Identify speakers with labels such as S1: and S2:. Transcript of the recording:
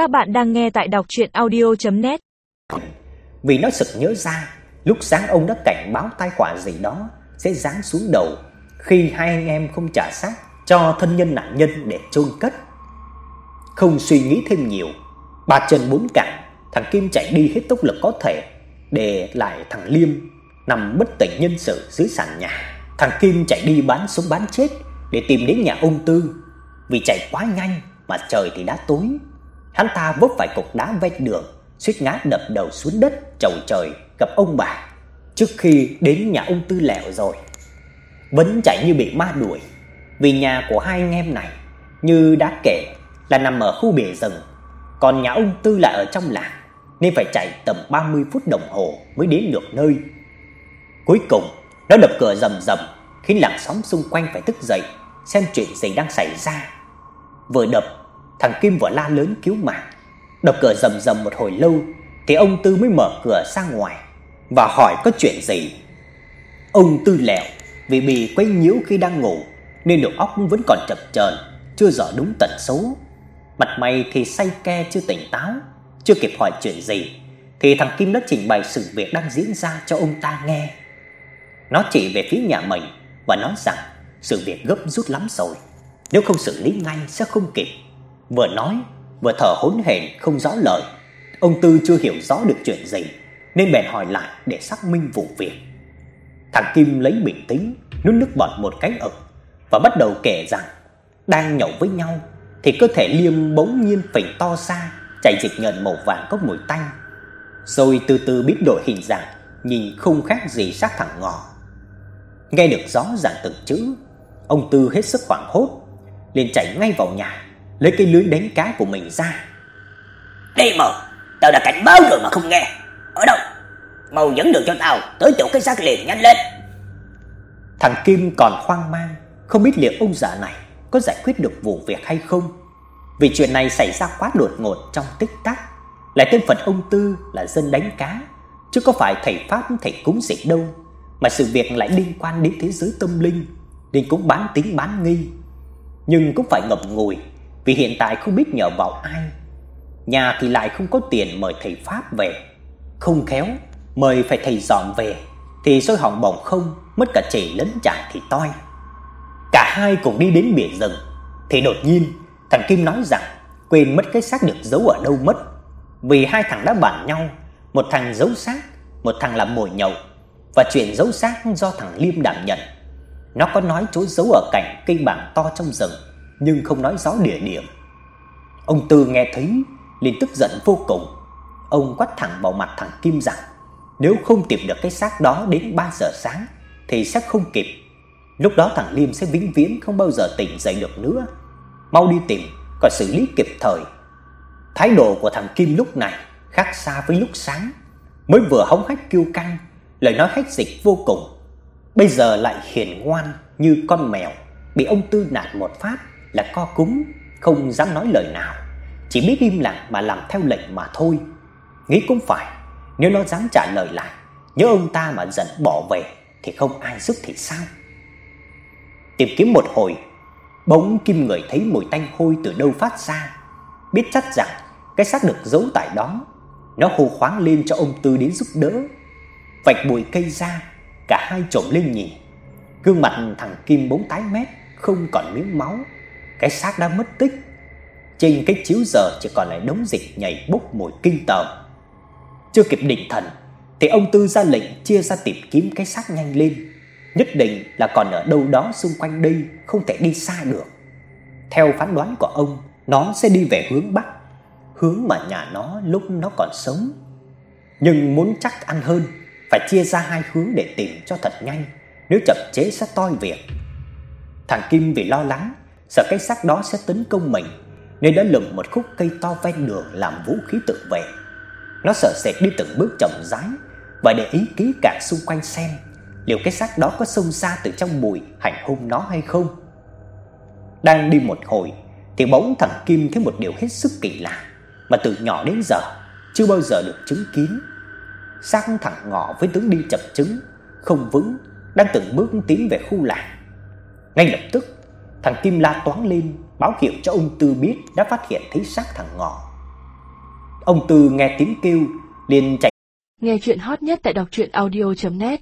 S1: Các bạn đang nghe tại đọc audio net
S2: Vì nó sực nhớ ra, lúc sáng ông đã cảnh báo tai họa gì đó sẽ giáng xuống đầu khi hai anh em không trả xác cho thân nhân nạn nhân để chôn cất. Không suy nghĩ thêm nhiều, ba chân bốn cẳng, thằng Kim chạy đi hết tốc lực có thể để lại thằng Liêm nằm bất tỉnh nhân sự dưới sàn nhà. Thằng Kim chạy đi bán sống bán chết để tìm đến nhà ông Tư. Vì chạy quá nhanh mà trời thì đã tối. Hắn ta vấp phải cục đá ven đường, suýt ngã đập đầu xuống đất chầu trời gặp ông bà. Trước khi đến nhà ông Tư lẹo rồi, vẫn chạy như bị ma đuổi, vì nhà của hai anh em này như đã kể là nằm ở khu bìa rừng, còn nhà ông Tư lại ở trong làng nên phải chạy tầm 30 phút đồng hồ mới đến được nơi. Cuối cùng, nó đập cửa rầm rầm, khiến làng xóm xung quanh phải thức dậy xem chuyện gì đang xảy ra. Vừa đập, thằng Kim vừa la lớn cứu mạng. Đập cửa rầm rầm một hồi lâu thì ông Tư mới mở cửa ra ngoài và hỏi có chuyện gì. Ông Tư lẹo vì bị quấy nhiễu khi đang ngủ nên đầu óc vẫn còn chập chờn, chưa rõ đúng tần số. Mặt mày thì say ke chưa tỉnh táo, chưa kịp hỏi chuyện gì thì thằng Kim đã trình bày sự việc đang diễn ra cho ông ta nghe. Nó chỉ về phía nhà mình và nói rằng sự việc gấp rút lắm rồi, nếu không xử lý ngay sẽ không kịp. Vừa nói, vừa thở hổn hển không rõ lời. Ông Tư chưa hiểu rõ được chuyện gì nên bèn hỏi lại để xác minh vụ việc. Thằng Kim lấy bình tĩnh, nuốt nước bọt một cái ực và bắt đầu kể rằng đang nhậu với nhau thì cơ thể Liêm bỗng nhiên phình to ra, chảy dịch nhờn màu vàng có mùi tanh. Rồi từ từ biến đổi hình dạng, nhìn không khác gì xác thằng ngò. Nghe được rõ ràng từng chữ, ông Tư hết sức hoảng hốt, liền chạy ngay vào nhà, lấy cái lưới đánh cá của mình ra.
S3: Đi mau, tao đã cảnh báo rồi mà không nghe. Ở đâu? Mau dẫn đường cho tao tới chỗ cái xác liền nhanh lên.
S2: Thằng Kim còn hoang mang, không biết liệu ông già này có giải quyết được vụ việc hay không. Vì chuyện này xảy ra quá đột ngột trong tích tắc, lại tên phần ông Tư là dân đánh cá, chứ có phải thầy pháp thầy cúng gì đâu, mà sự việc lại liên quan đến thế giới tâm linh, nên cũng bán tính bán nghi. Nhưng cũng phải ngậm ngùi, vì hiện tại không biết nhờ vào ai. Nhà thì lại không có tiền mời thầy pháp về, không khéo mời phải thầy dọn về thì sôi hỏng bỏng không, mất cả chỉ lẫn chải thì toi. Cả hai cùng đi đến biển rừng thì đột nhiên thằng Kim nói rằng quên mất cái xác được giấu ở đâu mất. Vì hai thằng đã bàn nhau, một thằng giấu xác, một thằng làm mồi nhậu và chuyện giấu xác do thằng Liêm đảm nhận. Nó có nói chỗ giấu ở cạnh cây bàng to trong rừng, nhưng không nói rõ địa điểm. Ông Tư nghe thấy liền tức giận vô cùng. Ông quát thẳng vào mặt thằng Kim rằng nếu không tìm được cái xác đó đến 3 giờ sáng thì sẽ không kịp. Lúc đó thằng Liêm sẽ vĩnh viễn không bao giờ tỉnh dậy được nữa. Mau đi tìm, còn xử lý kịp thời. Thái độ của thằng Kim lúc này khác xa với lúc sáng, mới vừa hống hách kêu căng, lời nói hách dịch vô cùng. Bây giờ lại hiền ngoan như con mèo bị ông Tư nạt một phát là co cúm, không dám nói lời nào, chỉ biết im lặng mà làm theo lệnh mà thôi. Nghĩ cũng phải, nếu nó dám trả lời lại, nhớ ông ta mà giận bỏ về thì không ai giúp thì sao? Tìm kiếm một hồi, bỗng Kim người thấy mùi tanh hôi từ đâu phát ra, biết chắc rằng cái xác được giấu tại đó. Nó hô khoáng lên cho ông Tư đến giúp đỡ. Vạch bụi cây ra, cả hai trộm lên nhìn. Gương mặt thằng Kim bỗng tái mét, không còn miếng máu. Cái xác đã mất tích. Trên cái chiếu giờ chỉ còn lại đống dịch nhảy bốc mùi kinh tởm. Chưa kịp định thần thì ông Tư ra lệnh chia ra tìm kiếm cái xác nhanh lên. Nhất định là còn ở đâu đó xung quanh đây, không thể đi xa được. Theo phán đoán của ông, nó sẽ đi về hướng bắc, hướng mà nhà nó lúc nó còn sống. Nhưng muốn chắc ăn hơn, phải chia ra hai hướng để tìm cho thật nhanh, nếu chậm chế sẽ toi việc. Thằng Kim vì lo lắng, sợ cái xác đó sẽ tấn công mình, nên đã lượm một khúc cây to ven đường làm vũ khí tự vệ. Nó sợ sệt đi từng bước chậm rãi và để ý kỹ càng xung quanh xem liệu cái xác đó có xông ra từ trong bụi hành hung nó hay không. Đang đi một hồi thì bỗng thằng Kim thấy một điều hết sức kỳ lạ mà từ nhỏ đến giờ chưa bao giờ được chứng kiến. Xác thằng ngọ với tướng đi chập chững, không vững, đang từng bước tiến về khu làng. Ngay lập tức, thằng Kim la toáng lên, báo hiệu cho ông Tư biết đã phát hiện thấy xác thằng ngọ. Ông Tư nghe tiếng kêu, liền chạy
S4: Nghe chuyện hot nhất tại đọc truyện audio net